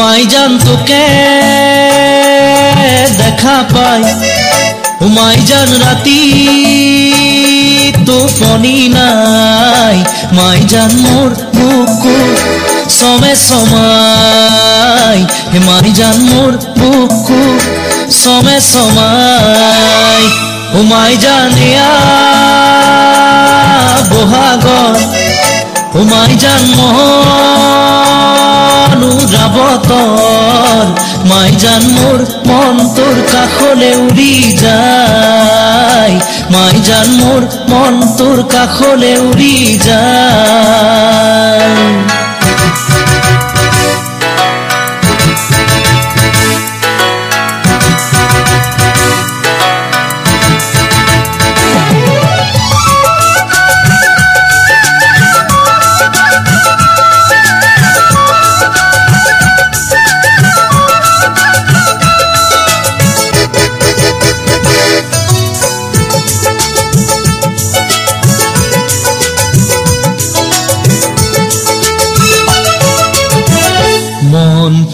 উমাই জান তোকে দেখা পাই উমাই জান রাতি টোপনি নাই মাই জান মোর বুকু সমে সমাই হে মাই জান মোর বুকু সমে সমাই উমাই জানিয়া বহাগর উমাই জান মনুরাবতর মাই জান মোর মন তোর কাখলে উড়ি যায়। মাই জান মোর মন তোর কাখলে উড়ি যায়।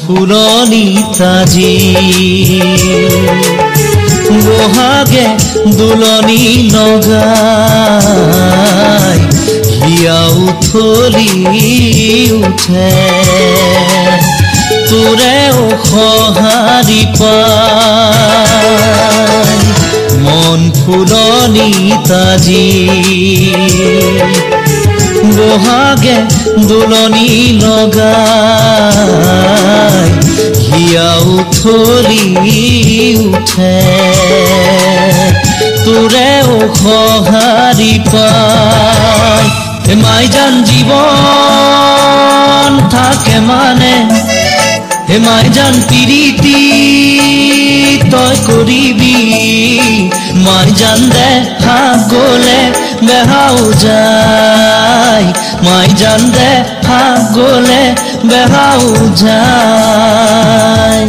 মন ফুলনি তাজি বহাগে দুলনি নগাই হিয়া উথলি উঠে। তোৰে সহাৰি পাই, মন ফুলনি তাজি বহাগে দোলনি লগাই হিয়া উথলি উঠে তোৰে সহাৰি পাই মাই জান জীৱন থাকে মানে হে মাই জান পিৰিতি তই কৰিবি মাই জান দেখা গলে বেহাও যায়, মাই জান দেখা গলে বেহাও যায়।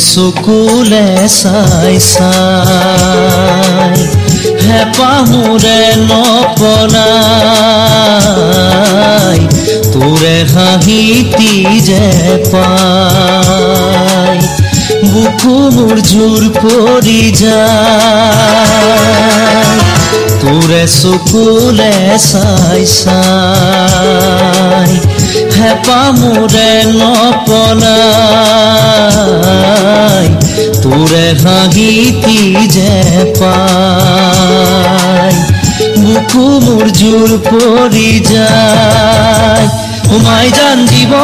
চকুলে চাই চাই হেঁপাহোৰে নপলাই তোৰে হাঁহিতি যে পাই। বুকু মোৰ জোৰ পৰি যায় তোৰে চকুলে চাই চাই হেঁপা মোৰে তোৰে হাঁহিতি যে পাই বুকু মোৰ জোৰ পৰি যায়। সোমাই যান জীৱন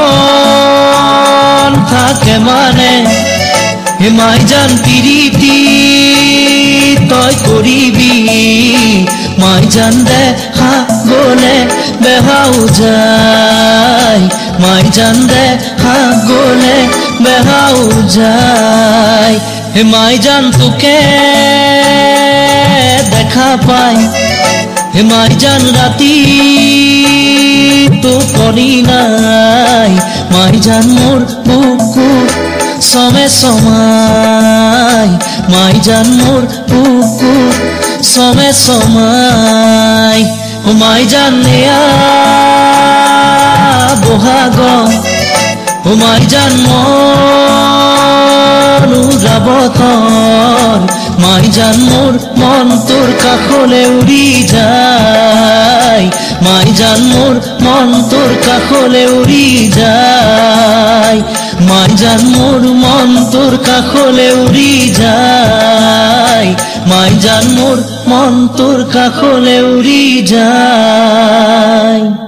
থাকে মানে হেমাই জান পিৰিতি তই কৰিবি মাই জান দেখা গলে বেহাও যায় মাই জান দেখা গলে বেহাও যায় হেমাই জান তোকে দেখা পাই। হেমাই জান রাতি টোপনি নাই। মাই জান মোর বুকু সমে সমাই। মাই জান মোর বুকু সমে সমাই। মাই জান নেয়া বহাগ। মাই জান মনুরাবতন মাই জান মোর মন তোর কাখলে উড়ি যায়। মাই জান মোর মন তোর কাখলে উড়ি যায়। মাই জান মোর মন তোর কাখলে উড়ি যায়। মাই জান মোর মন তোর কাখলে উড়ি যায়।